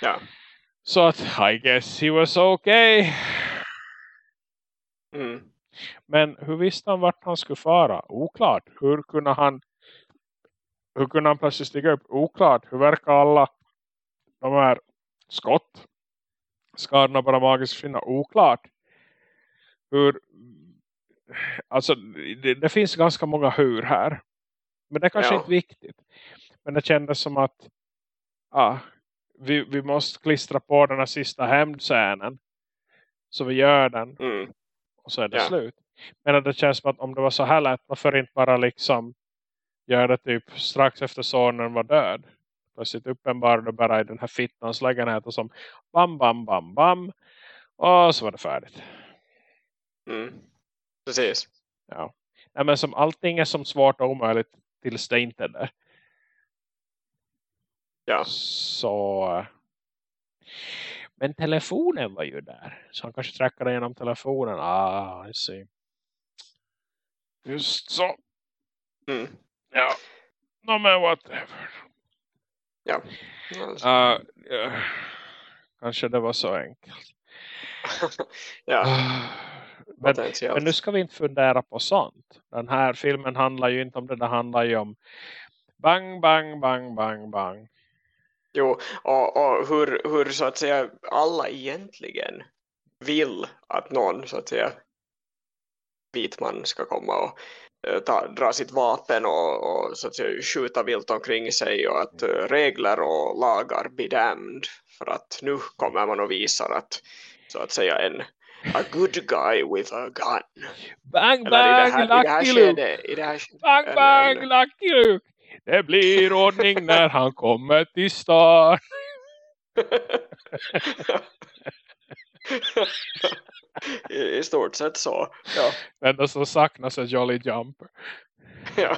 Ja. Så att I guess he was okay. Mm. Men hur visste han vart han skulle fara? Oklart. Hur kunde han hur kunde han plötsligt stiga upp? Oklart. Hur verkar alla de här skott skadorna bara magiskt försvinna. Oklart. Hur, alltså det, det, finns ganska många hur här. Men det är kanske ja. inte viktigt. Men det kändes som att ah, vi, vi måste klistra på den här sista hämndscenen. Så vi gör den. Mm. Och så är det ja. slut. Men det känns som att om det var så här lätt. Varför inte bara liksom göra det typ strax efter sonen var död plötsligt uppenbarade bara i den här fittans lägenheten som bam, bam, bam, bam. Och så var det färdigt. Mm. Precis. Ja. Nej, men som allting är som svårt och omöjligt tills det inte är det. Ja. Så... Men telefonen var ju där. Så han kanske trackade genom telefonen. Ah, I see. Just så. Mm. Ja. No men whatever. Ja. Uh, uh, kanske det var så enkelt. [LAUGHS] ja. Men, men, nu ska vi inte fundera på sånt. Den här filmen handlar ju inte om det. Den handlar ju om bang, bang, bang, bang, bang. Jo, och, och hur, hur så att säga alla egentligen vill att någon så att säga vit man ska komma och Eh, ta, dra sitt vapen och, och, så att säga, skjuta vilt omkring sig och att uh, regler och lagar be damned för att nu kommer man och visar att så att säga en a good guy with a gun. Bang bang här, Lucky Luke! Bang en, bang en, Lucky Luke! Det blir ordning när han kommer till stan. I, I, stort sett så. Ja. Det enda som saknas är Jolly Jumper. Ja.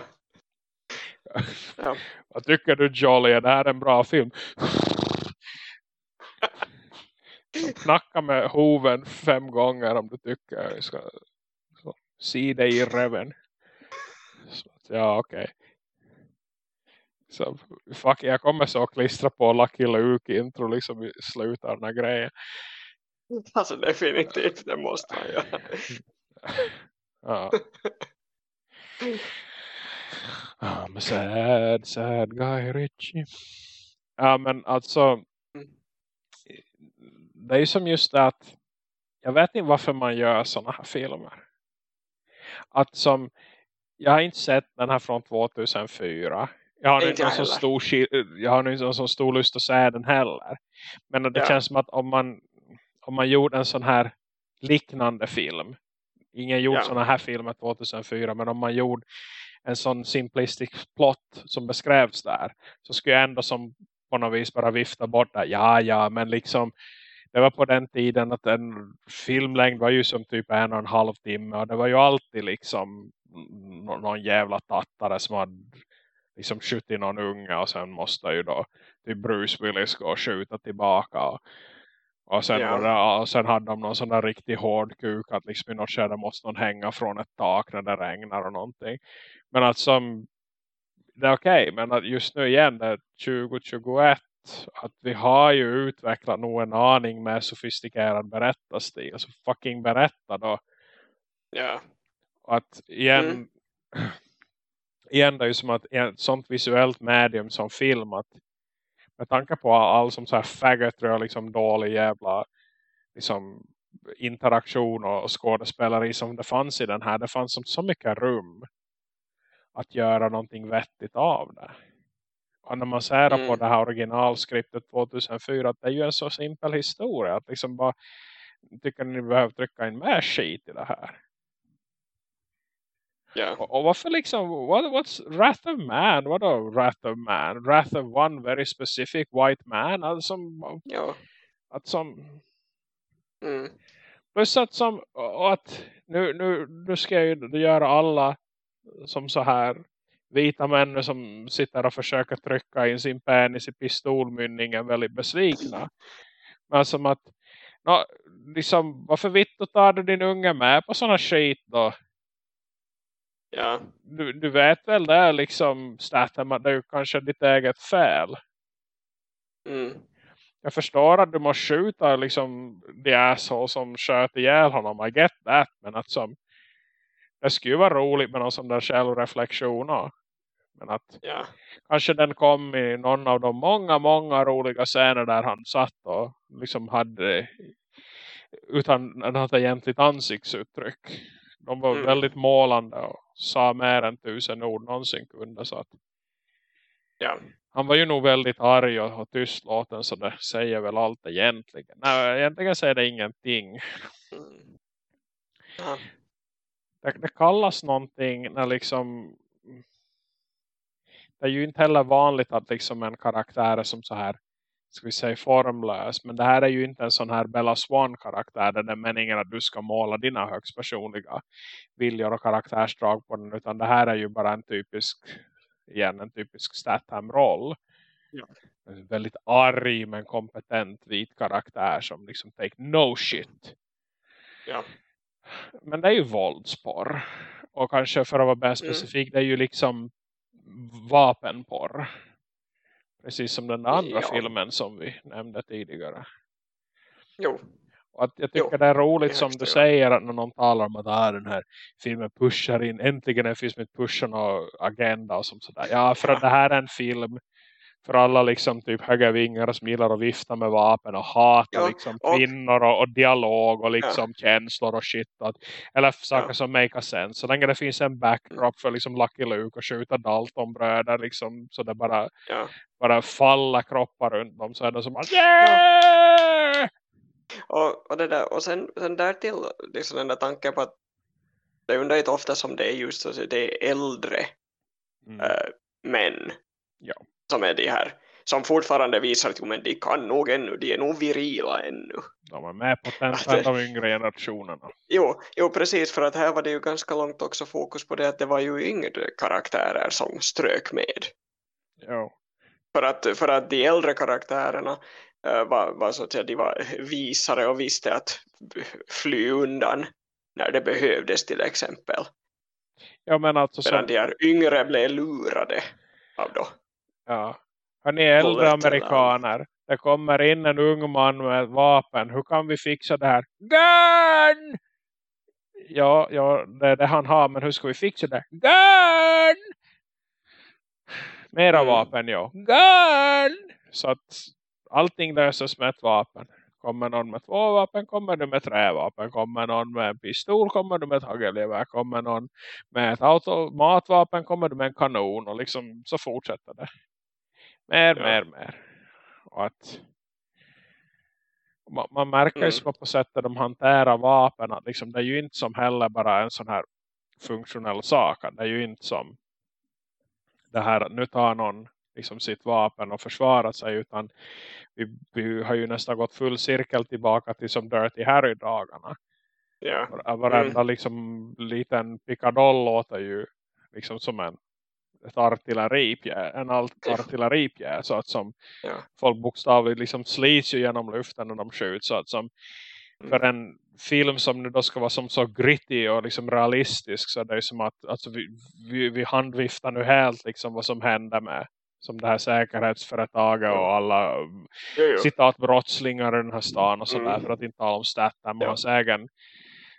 ja. Vad tycker du Jolly? Är det här en bra film? Knacka med hoven fem gånger om du tycker jag ska så, se dig i reven. Så, ja, okej. Okay. Så, fuck, jag kommer så klistra på Lucky Luke intro liksom i slutet av den här grejen. [LAUGHS] Alltså definitivt, det måste man göra. [LAUGHS] ja. I'm a sad, sad guy Richie. Ja men alltså det är ju som just det att jag vet inte varför man gör sådana här filmer. Att som jag har inte sett den här från 2004. Jag har inte så stor jag har inte så stor lust att se den heller. Men det ja. känns som att om man om man gjorde en sån här liknande film. Ingen gjorde ja. såna här filmer 2004 men om man gjorde en sån simplistisk plott som beskrevs där så skulle jag ändå som på något vis bara vifta bort det. Ja, ja, men liksom det var på den tiden att en filmlängd var ju som typ en och en halv timme och det var ju alltid liksom någon jävla tattare som hade liksom skjutit någon unga och sen måste ju då till Bruce Willis gå och skjuta tillbaka och, och sen, yeah. det, och sen hade de någon sån där riktigt hård kuk att liksom i något skede måste någon hänga från ett tak när det regnar och någonting. Men att som det är okej, okay, men att just nu igen det är 2021 att vi har ju utvecklat nog en aning med sofistikerad berättarstil. Alltså fucking berätta då. Ja. Att igen mm. [CLEARS THROAT] igen det är ju som att ett sånt visuellt medium som film att med tanke på all som så här faggot liksom dålig jävla liksom interaktion och skådespeleri som det fanns i den här. Det fanns som så mycket rum att göra någonting vettigt av det. Och när man ser mm. på det här originalskriptet 2004 att det är ju en så simpel historia att liksom bara tycker ni behöver trycka in mer skit i det här. Yeah. Och, och varför liksom, what, what's Wrath of Man? Vadå Wrath of Man? Wrath of one very specific white man? Alltså, ja. Att som... Mm. Plus att som, att nu, nu, nu ska jag ju göra alla som så här vita män som sitter och försöker trycka in sin penis i pistolmynningen väldigt besvikna. Men som att no, liksom, varför vitt tar du din unge med på sådana skit då? Ja. Du, du vet väl det är liksom Statham att det är kanske ditt eget fel. Mm. Jag förstår att du måste skjuta liksom the asshole som sköt ihjäl honom. I get that. Men att som det skulle vara roligt med någon sån där självreflektion. Men att ja. kanske den kom i någon av de många, många roliga scener där han satt och liksom hade utan något egentligt ansiktsuttryck. De var mm. väldigt målande och sa mer än tusen ord någonsin kunde. Så att ja. Han var ju nog väldigt arg och, tystlåten så det säger väl allt egentligen. Nej, egentligen säger det ingenting. Mm. Ja. Det, det, kallas någonting när liksom det är ju inte heller vanligt att liksom en karaktär är som så här ska vi säga formlös. Men det här är ju inte en sån här Bella Swan-karaktär där det är meningen att du ska måla dina högst personliga viljor och karaktärsdrag på den. Utan det här är ju bara en typisk, igen en typisk Statham-roll. Ja. En väldigt arg men kompetent vit karaktär som liksom take no shit. Ja. Men det är ju våldsporr. Och kanske för att vara mer mm. specifik, mm. det är ju liksom vapenporr. Precis som den andra ja. filmen som vi nämnde tidigare. Jo. Och att jag tycker jo. det är roligt som du säger att när någon talar om att ah, den här filmen pushar in, äntligen en film som pushar någon agenda och som sådär. Ja, för att det här är en film för alla liksom typ högervingar som gillar att vifta med vapen och hata ja, liksom och, kvinnor och, och, dialog och liksom ja. känslor och shit. Att, eller saker ja. som make a sense. Så länge det finns en backdrop för liksom Lucky Luke och skjuta Dalton-bröder liksom så det bara, bara faller kroppar runt dem så är det som att yeah! Och, och, det där, och sen, sen därtill liksom den där tanken på att det är underligt ofta som det är just så, det är äldre mm. äh, män ja som är de här som fortfarande visar att men de kan nog ännu, de är nog virila ännu. De är med på tentan de yngre generationerna. Jo, jo, precis för att här var det ju ganska långt också fokus på det att det var ju yngre karaktärer som strök med. Jo. För att, för att de äldre karaktärerna uh, var, var så att säga, de var visare och visste att fly undan när det behövdes till exempel. Ja, men alltså Medan så... de här yngre blev lurade av då Ja. Hörni äldre amerikaner. Det kommer in en ung man med ett vapen. Hur kan vi fixa det här? Gun! Ja, ja, det är det han har. Men hur ska vi fixa det? Gun! Mera mm. vapen, ja. Gun! Så att allting löses med ett vapen. Kommer någon med två vapen, kommer du med tre vapen. Kommer någon med en pistol, kommer du med ett hagelgevär. Kommer någon med ett automatvapen, kommer du med en kanon. Och liksom så fortsätter det. Mer, ja. mer, mer. Och att man, man märker mm. ju på sättet de hanterar vapen att liksom, det är ju inte som heller bara en sån här funktionell sak. Det är ju inte som det här att nu tar någon liksom sitt vapen och försvarar sig utan vi, vi har ju nästan gått full cirkel tillbaka till som Dirty Harry-dagarna. Ja. Varenda mm. liksom liten pickadoll låter ju liksom som en ett artilleripjä, en artilleripjä så att som ja. folk bokstavligt liksom slits ju genom luften när de skjuts så att som mm. för en film som nu då ska vara som så gritty och liksom realistisk så det är som att alltså vi, vi, vi handviftar nu helt liksom vad som händer med som det här säkerhetsföretaget och alla citatbrottslingar i den här stan och sådär mm. för att inte tala om Statham och ja. hans egen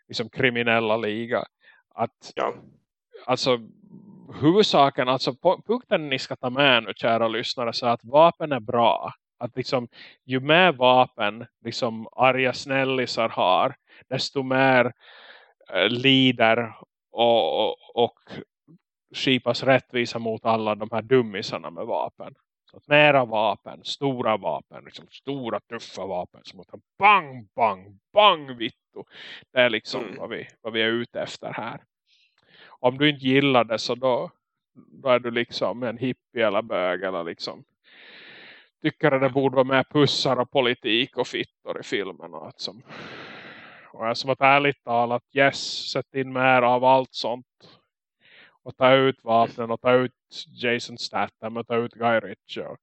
liksom kriminella liga att ja. alltså huvudsaken, alltså punkten ni ska ta med nu kära lyssnare så att vapen är bra att liksom ju mer vapen liksom arga snällisar har desto mer eh, lider och, och, och skipas rättvisa mot alla de här dummisarna med vapen. Så att mera vapen, stora vapen, liksom stora tuffa vapen som att bang, bang, bang vittu. Det är liksom mm. vad, vi, vad vi är ute efter här. Om du inte gillar det så då, då är du liksom en hippie eller bög eller liksom tycker att det borde vara med pussar och politik och fittor i filmen. Och, som, och jag som att ärligt talat, yes, sätt in mer av allt sånt och ta ut vapnen och ta ut Jason Statham och ta ut Guy Ritchie och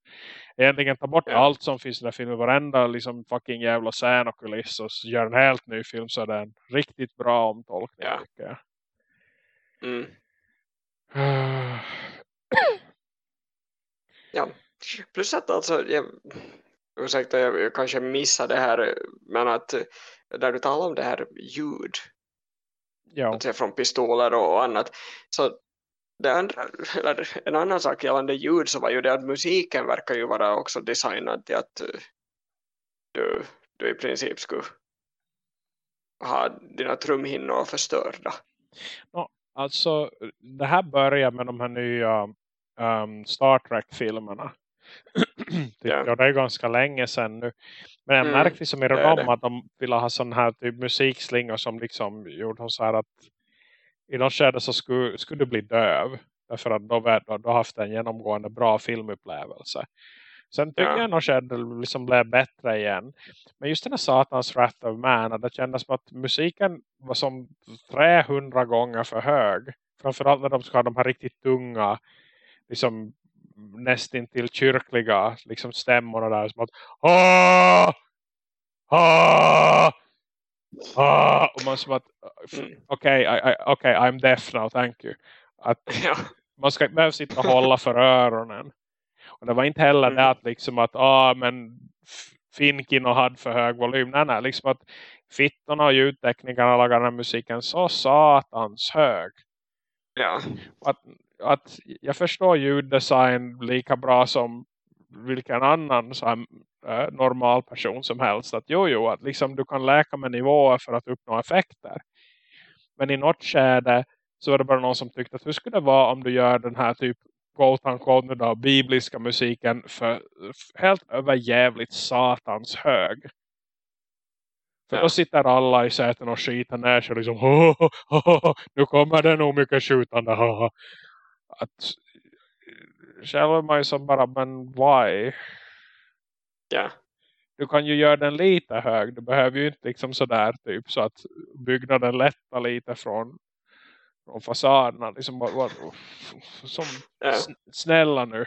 egentligen ta bort allt som finns i den filmen, varenda liksom fucking jävla scen och kuliss och gör en helt ny film så är det en riktigt bra omtolkning ja. Mm. [CLEARS THROAT] ja, plus att alltså jag, ursäkta jag kanske missade det här men att där du talar om det här ljud ja. Alltså från pistoler och annat så det andra, [LAUGHS] eller en annan sak gällande ljud så var ju det att musiken verkar ju vara också designad till att eh, du, du i princip skulle ha dina trumhinnor förstörda. No, alltså det här börjar med de här nya um, Star Trek-filmerna. [CLEARS THROAT] yeah. ja, det är ganska länge sedan nu. Men jag mm, märkte liksom i dem att de ville ha sån här typ musikslingor som liksom gjorde så här att i något skede så skulle, skulle du bli döv. Därför att då, då, då haft en genomgående bra filmupplevelse. Sen tycker ja. jag nog det liksom blev bättre igen. Men just den här Satans Wrath of Man. Det kändes som att musiken var som 300 gånger för hög. Framförallt när de ska ha de här riktigt tunga. Liksom nästintill kyrkliga liksom stämmorna där. Som att Åh! Åh! Ah, och man som att okej, okay, okay, I'm deaf now, thank you. Att man ska behöva sitta och hålla för öronen. Och det var inte heller mm. det att liksom att ah, men Finkin och hade för hög volym. Nej, nej, liksom att fittorna och ljudteknikerna lagar den här musiken så satans hög. Ja. Att, att jag förstår ljuddesign lika bra som vilken annan så här, äh, normal person som helst. Att jo, jo, att liksom du kan läka med nivåer för att uppnå effekter. Men i något skede så var det bara någon som tyckte att hur skulle det vara om du gör den här typ quote unquote då, bibliska musiken för helt över jävligt satans hög. För ja. då sitter alla i säten och skiter ner sig liksom, ho, ho, ho, nu kommer det nog mycket skjutande. Att själv är man ju som bara, men why? Ja. Du kan ju göra den lite hög. Du behöver ju inte liksom sådär typ så att byggnaden lättar lite från, från fasaderna. Liksom, vad, vad, som, ja. snälla nu.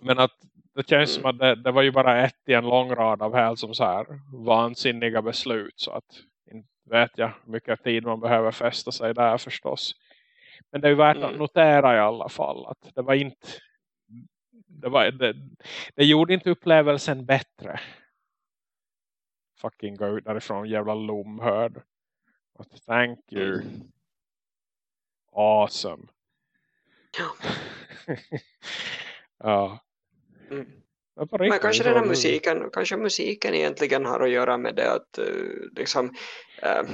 Men att det känns mm. som att det, det, var ju bara ett i en lång rad av helt som så här vansinniga beslut. Så att inte vet jag hur mycket tid man behöver fästa sig där förstås. Men det är ju värt att mm. notera i alla fall att det var inte det, var, det, det gjorde inte upplevelsen bättre. Fucking gå ut därifrån jävla lomhörd. Thank you. Awesome. [LAUGHS] ja. Mm. Men kanske den här musiken, kanske musiken egentligen har att göra med det att uh, liksom, uh,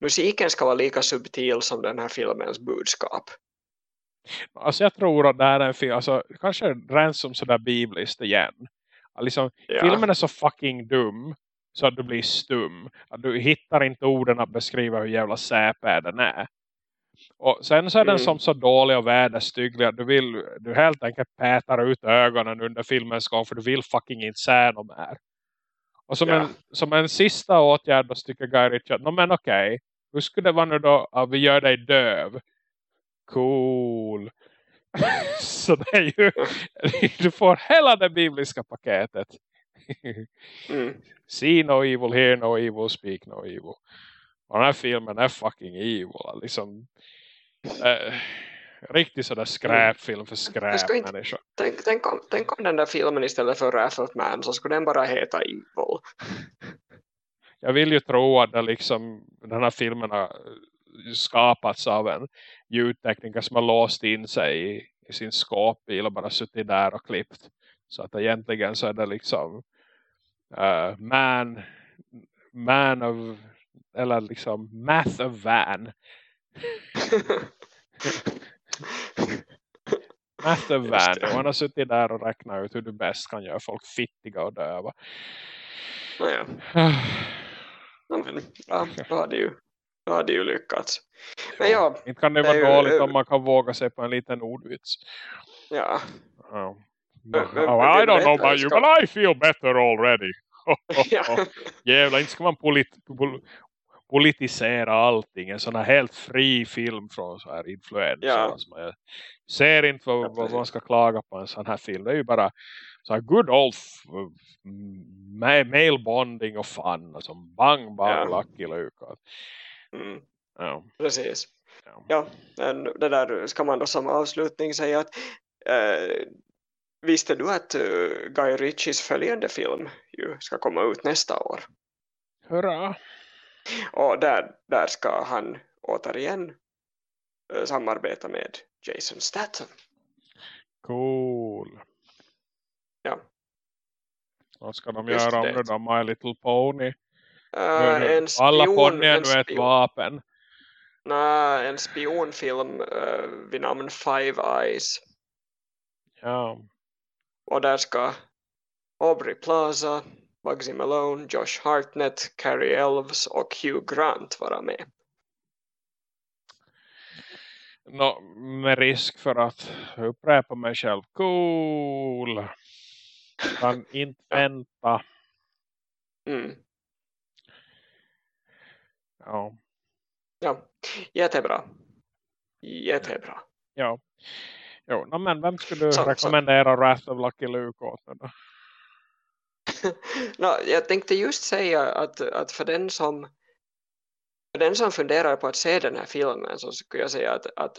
musiken ska vara lika subtil som den här filmens budskap. Alltså jag tror att det här är en film, alltså, kanske rent som sådär bibliskt igen. Liksom, ja. Filmen är så fucking dum så att du blir stum. Att du hittar inte orden att beskriva hur jävla säpe den är. Och sen så är den mm. som så dålig och väderstygglig att du vill du helt enkelt pätar ut ögonen under filmens gång för du vill fucking inte se dem här. Och som, ja. en, som en sista åtgärd då tycker Guy Ritchie att, men okej, okay, hur skulle det vara nu då att vi gör dig döv? Cool. [LAUGHS] så det är ju, [LAUGHS] du får hela det bibliska paketet. Mm. See no evil, hear no evil, speak no evil. Och den här filmen är fucking evil. [LAUGHS] Liksom, äh, riktigt sådär skräpfilm för skräpmänniskor. Tänk, tänk, om, tänk om den där filmen istället för of Man så skulle den bara heta Evil. Jag vill ju tro att det liksom, den här filmen har skapats av en ljudtekniker som har låst in sig i, i sin skåpbil och bara suttit där och klippt. Så att egentligen så är det liksom uh, man man of eller liksom math of van. [LAUGHS] math of van. Och han har suttit där och räknat ut hur du bäst kan göra folk fittiga och döva. Naja. ja, [SIGHS] ja, då hade ju då hade ju lyckats. Men ja, inte kan det vara dåligt om man kan våga sig på en liten ordvits. Ja. Oh. Men, oh, I don't know about you, but I feel better already. [LAUGHS] Jävlar, inte ska man polit, pol, politisera allting. En sån här helt fri film från så här influenser. Ja. Jag ser inte vad, vad, man ska klaga på en sån här film. Det är ju bara så här good old male bonding och fun. Alltså bang bang ja. Lucky Luke. Mm. Ja. Precis. Ja. ja, men det där ska man då som avslutning säga att eh, visste du att uh, Guy Ritchies följande film ju ska komma ut nästa år? Hurra! Och där, där ska han återigen uh, samarbeta med Jason Statham. Cool. Ja. Vad ska de Just göra om det då? My Little Pony? Uh, en spion, Alla ponyer nu ett vapen. Nej, en spionfilm uh, vid namn Five Eyes. Ja. Och där ska Aubrey Plaza, Bugsy Malone, Josh Hartnett, Carrie Elves och Hugh Grant vara med. No, med risk för att upprepa mig själv. Cool. Kan [LAUGHS] inte vänta. Mm. Ja. Ja, jättebra. Jättebra. Ja. Jo, no, men vem skulle du så, rekommendera så. Wrath of Lucky Luke åt då? no, jag tänkte just säga att, att för den som för den som funderar på att se den här filmen så skulle jag säga att, att,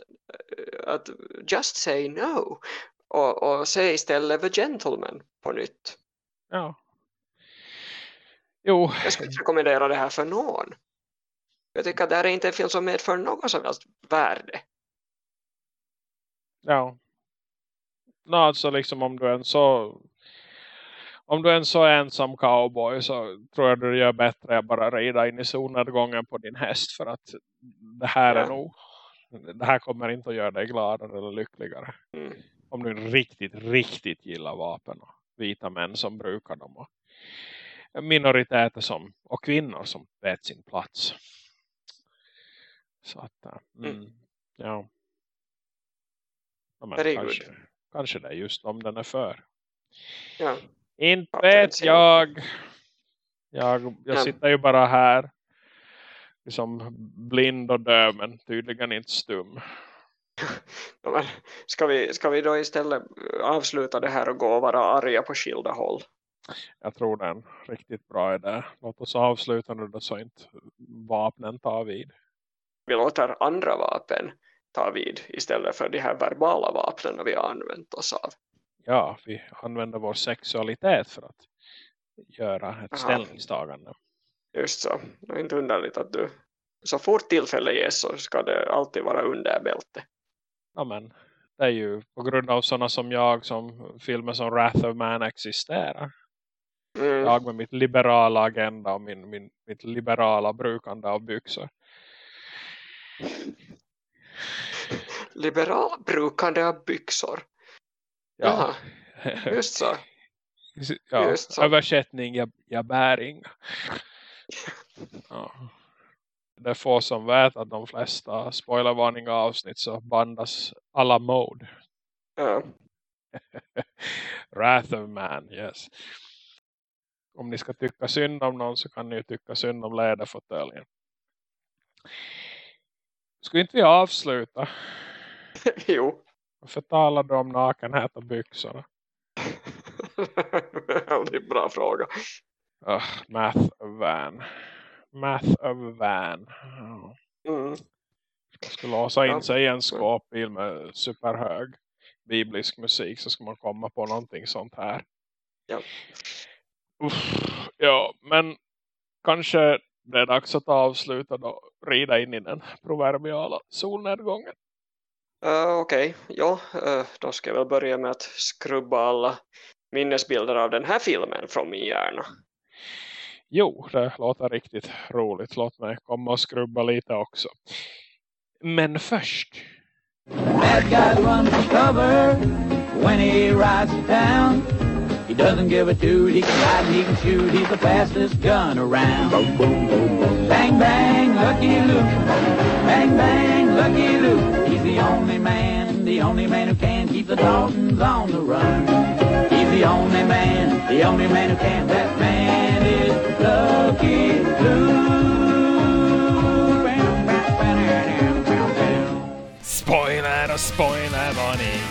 att just say no och, och se istället The Gentleman på nytt. Ja. Jo. Jag skulle rekommendera det här för någon. Jag tycker att det här är inte en film som medför något som helst värde. Ja. No, alltså liksom om du är en så om du är en så ensam cowboy så tror jag du gör bättre att bara rida in i solnedgången på din häst för att det här ja. är nog det här kommer inte att göra dig gladare eller lyckligare. Mm. Om du riktigt, riktigt gillar vapen och vita män som brukar dem och minoriteter som, och kvinnor som vet sin plats. Så att, äh, mm, mm. ja. Ja kanske, kanske det är just om den är för. Ja. Inte vet jag. Jag, jag ja. sitter ju bara här. Liksom blind och döv men tydligen inte stum. [LAUGHS] ska, vi, ska vi då istället avsluta det här och gå och vara arga på skilda håll? Jag tror det är en riktigt bra idé. Låt oss avsluta nu då så inte vapnen tar vid vi låter andra vapen ta vid istället för de här verbala vapnen vi har använt oss av. Ja, vi använder vår sexualitet för att göra ett Aha. ställningstagande. Just så. Det är inte underligt att du så fort tillfälle ges så ska det alltid vara under bälte. Ja men, det är ju på grund av sådana som jag som filmer som Wrath of Man existerar. Mm. Jag med mitt liberala agenda och min, min, mitt liberala brukande av byxor. Liberala brukande av byxor. Ja. Jaha, [LAUGHS] just så. Ja, just så. översättning, jag, jag bär inga. Ja. Det är få som vet att de flesta spoilervarningar avsnitt så bandas alla mode. Ja. [LAUGHS] Wrath of man, yes. om ni ska tycka synd om någon så kan ni ju tycka synd om läderfåtöljen. Ska inte vi avsluta? [LAUGHS] jo. Varför talar du om nakenhet och byxorna? [LAUGHS] Väldigt bra fråga. Uh, math of van. Math of van. Oh. Mm. Ska låsa in sig i en skåpbil med superhög biblisk musik så ska man komma på någonting sånt här. Ja. Uff, ja, men kanske det är dags att avsluta då. Rida in i den proverbiala solnedgången. Uh, Okej, okay. ja, uh, då ska jag väl börja med att skrubba alla minnesbilder av den här filmen från min hjärna. Jo, det låter riktigt roligt. Låt mig komma och skrubba lite också. Men först. Bad guy runs for cover when he rides to town. He doesn't give a toot, he can ride he can shoot. He's the fastest gun around. Bang, bang, Lucky Luke. Bang, bang, Lucky Luke. He's the only man, the only man who can keep the Daltons on the run. He's the only man, the only man who can. That man is Lucky Luke. Spoiler och spoilervarning.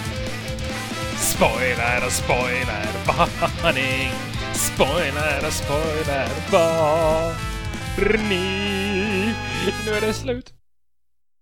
Spoiler och spoilervarning. Spoiler och spoilervarning. Nu är det slut.